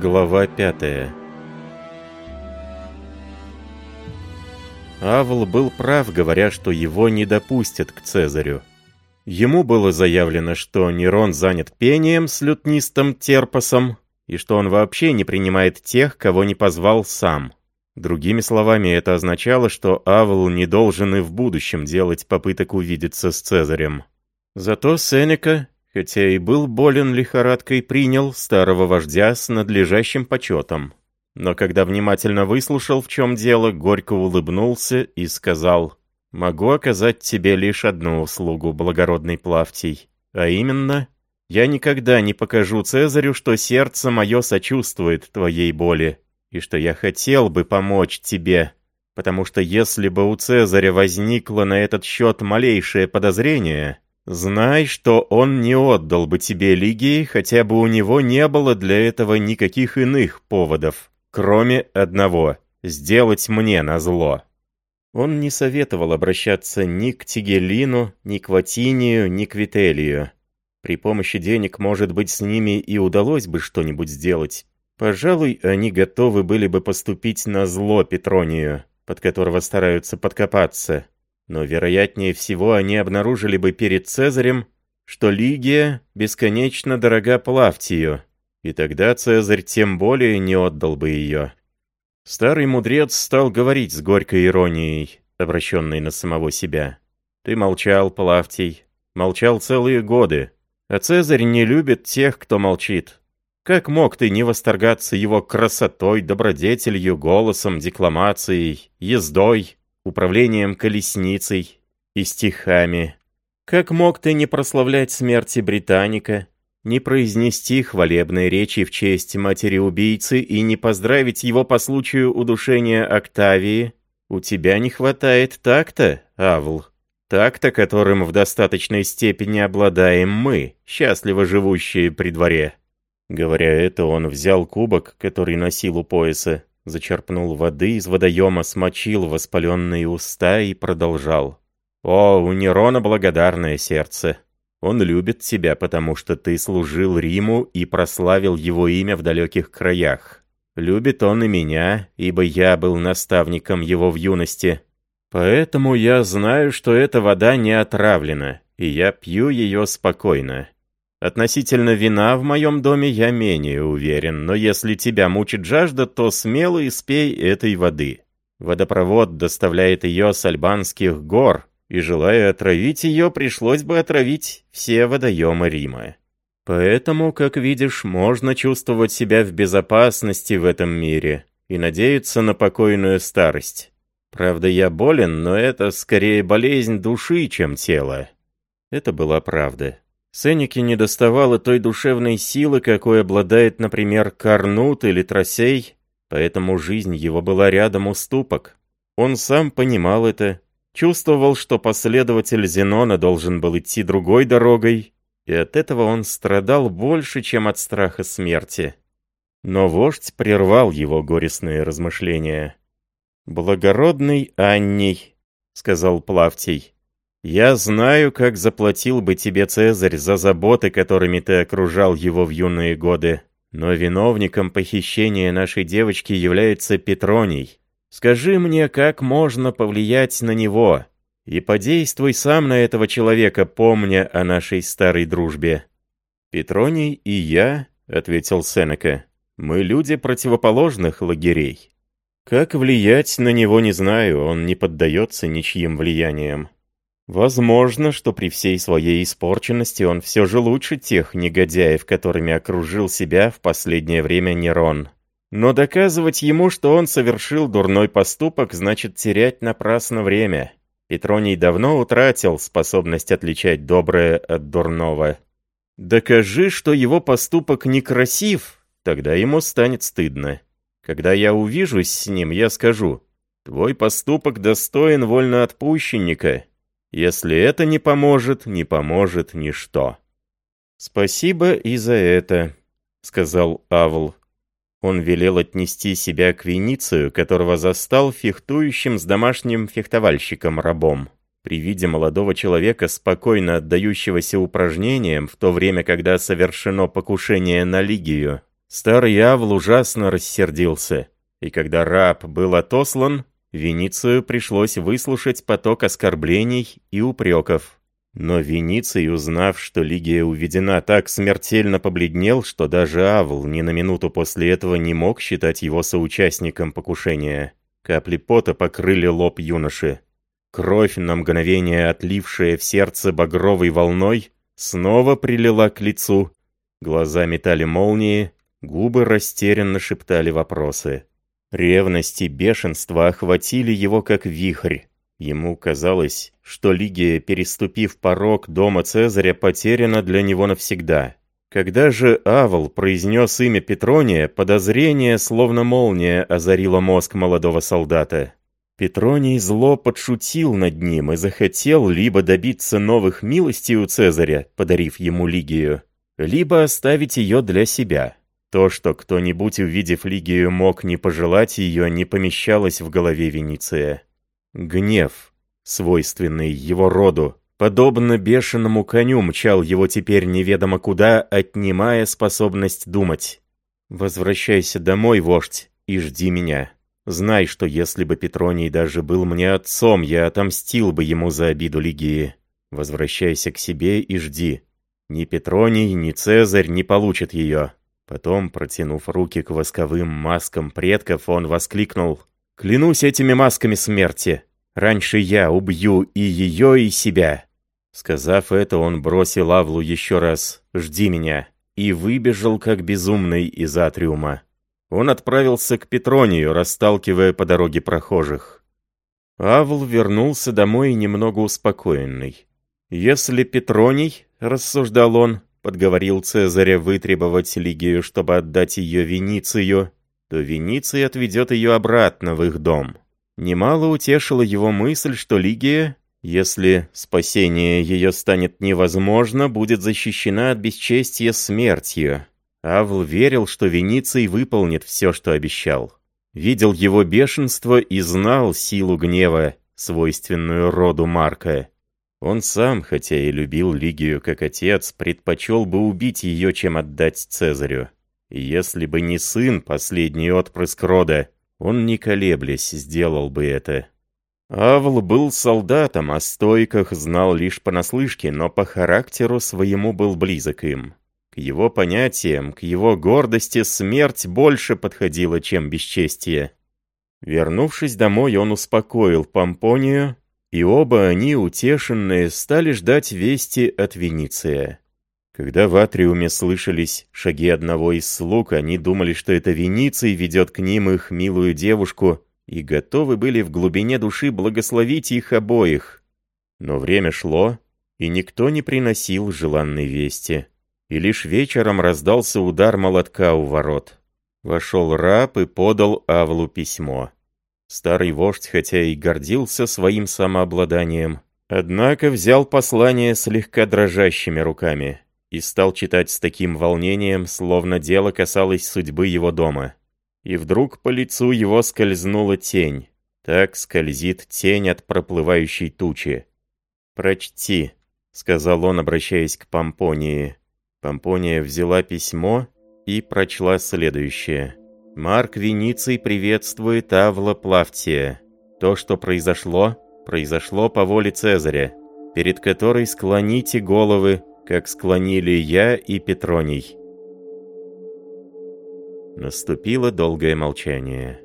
Глава 5 Авл был прав, говоря, что его не допустят к Цезарю. Ему было заявлено, что Нерон занят пением с лютнистом Терпосом, и что он вообще не принимает тех, кого не позвал сам. Другими словами, это означало, что Авл не должен и в будущем делать попыток увидеться с Цезарем. Зато Сенека, хотя и был болен лихорадкой, принял старого вождя с надлежащим почетом. Но когда внимательно выслушал, в чем дело, горько улыбнулся и сказал, «Могу оказать тебе лишь одну услугу, благородный Плавтий, а именно, я никогда не покажу Цезарю, что сердце мое сочувствует твоей боли, и что я хотел бы помочь тебе, потому что если бы у Цезаря возникло на этот счет малейшее подозрение, Знай, что он не отдал бы тебе Лигии, хотя бы у него не было для этого никаких иных поводов, кроме одного — сделать мне назло. Он не советовал обращаться ни к Тигелину, ни к Ватинию, ни к Вителию. При помощи денег, может быть, с ними и удалось бы что-нибудь сделать. Пожалуй, они готовы были бы поступить на зло Петронию, под которого стараются подкопаться. Но вероятнее всего они обнаружили бы перед Цезарем, что Лигия бесконечно дорога Плавтию, и тогда Цезарь тем более не отдал бы ее. Старый мудрец стал говорить с горькой иронией, обращенной на самого себя. «Ты молчал, Плавтий, молчал целые годы, а Цезарь не любит тех, кто молчит. Как мог ты не восторгаться его красотой, добродетелью, голосом, декламацией, ездой, управлением колесницей и стихами. Как мог ты не прославлять смерти Британика, не произнести хвалебной речи в честь матери-убийцы и не поздравить его по случаю удушения Октавии? У тебя не хватает такта, Авл. Такта, которым в достаточной степени обладаем мы, счастливо живущие при дворе. Говоря это, он взял кубок, который носил у пояса, зачерпнул воды из водоема, смочил воспаленные уста и продолжал. «О, у Нерона благодарное сердце. Он любит тебя, потому что ты служил Риму и прославил его имя в далеких краях. Любит он и меня, ибо я был наставником его в юности. Поэтому я знаю, что эта вода не отравлена, и я пью ее спокойно. Относительно вина в моем доме я менее уверен, но если тебя мучит жажда, то смело испей этой воды. Водопровод доставляет ее с альбанских гор, и желая отравить ее, пришлось бы отравить все водоемы Рима. Поэтому, как видишь, можно чувствовать себя в безопасности в этом мире и надеяться на покойную старость. Правда, я болен, но это скорее болезнь души, чем тела. Это была правда. Сенеке не доставало той душевной силы, какой обладает, например, Карнут или Тросей, поэтому жизнь его была рядом уступок. Он сам понимал это, чувствовал, что последователь Зенона должен был идти другой дорогой, и от этого он страдал больше, чем от страха смерти. Но вождь прервал его горестные размышления. «Благородный Анний», — сказал Плавтий, — я знаю, как заплатил бы тебе Цезарь за заботы, которыми ты окружал его в юные годы. Но виновником похищения нашей девочки является Петроний. Скажи мне, как можно повлиять на него? И подействуй сам на этого человека, помня о нашей старой дружбе». «Петроний и я», — ответил Сенека, — «мы люди противоположных лагерей. Как влиять на него, не знаю, он не поддается ничьим влияниям. Возможно, что при всей своей испорченности он все же лучше тех негодяев, которыми окружил себя в последнее время Нерон. Но доказывать ему, что он совершил дурной поступок, значит терять напрасно время. Петроний давно утратил способность отличать доброе от дурного. Докажи, что его поступок некрасив, тогда ему станет стыдно. Когда я увижусь с ним, я скажу, «Твой поступок достоин вольноотпущенника, если это не поможет, не поможет ничто. «Спасибо и за это», — сказал Авл. Он велел отнести себя к Веницию, которого застал фехтующим с домашним фехтовальщиком-рабом. При виде молодого человека, спокойно отдающегося упражнениям, в то время, когда совершено покушение на Лигию, Старый Авл ужасно рассердился, и когда раб был отослан, Веницию пришлось выслушать поток оскорблений и упреков. Но Вениций, узнав, что Лигия уведена, так смертельно побледнел, что даже Авл ни на минуту после этого не мог считать его соучастником покушения. Капли пота покрыли лоб юноши. Кровь, на мгновение отлившая в сердце багровой волной, снова прилила к лицу. Глаза метали молнии, губы растерянно шептали вопросы. Ревность и бешенство охватили его как вихрь. Ему казалось, что Лигия, переступив порог дома Цезаря, потеряна для него навсегда. Когда же Авл произнес имя Петрония, подозрение, словно молния, озарило мозг молодого солдата. Петроний зло подшутил над ним и захотел либо добиться новых милостей у Цезаря, подарив ему Лигию, либо оставить ее для себя. То, что кто-нибудь, увидев Лигию, мог не пожелать ее, не помещалось в голове Вениция. Гнев, свойственный его роду, подобно бешеному коню мчал его теперь неведомо куда, отнимая способность думать. «Возвращайся домой, вождь, и жди меня. Знай, что если бы Петроний даже был мне отцом, я отомстил бы ему за обиду Лигии. Возвращайся к себе и жди. Ни Петроний, ни Цезарь не получат ее». Потом, протянув руки к восковым маскам предков, он воскликнул «Клянусь этими масками смерти! Раньше я убью и ее, и себя!» Сказав это, он бросил Авлу еще раз «Жди меня!» и выбежал как безумный из атриума. Он отправился к Петронию, расталкивая по дороге прохожих. Авл вернулся домой немного успокоенный. «Если Петроний, — рассуждал он, подговорил Цезаря вытребовать Лигию, чтобы отдать ее Веницию, то Вениций отведет ее обратно в их дом. Немало утешила его мысль, что Лигия, если спасение ее станет невозможно, будет защищена от бесчестия смертью. Авл верил, что Вениций выполнит все, что обещал. Видел его бешенство и знал силу гнева, свойственную роду Марка. Он сам, хотя и любил Лигию как отец, предпочел бы убить ее, чем отдать Цезарю. Если бы не сын, последний отпрыск рода, он, не колеблясь, сделал бы это. Авл был солдатом, о стойках знал лишь понаслышке, но по характеру своему был близок им. К его понятиям, к его гордости смерть больше подходила, чем бесчестие. Вернувшись домой, он успокоил Помпонию, и оба они, утешенные, стали ждать вести от Вениция. Когда в атриуме слышались шаги одного из слуг, они думали, что это Вениций ведет к ним их милую девушку, и готовы были в глубине души благословить их обоих. Но время шло, и никто не приносил желанной вести. И лишь вечером раздался удар молотка у ворот. Вошел раб и подал Авлу письмо. Старый вождь, хотя и гордился своим самообладанием, однако взял послание слегка дрожащими руками и стал читать с таким волнением, словно дело касалось судьбы его дома. И вдруг по лицу его скользнула тень. Так скользит тень от проплывающей тучи. «Прочти», — сказал он, обращаясь к Помпонии. Помпония взяла письмо и прочла следующее. Марк Вениций приветствует Авла Плавтия. То, что произошло, произошло по воле Цезаря, перед которой склоните головы, как склонили я и Петроний. Наступило долгое молчание.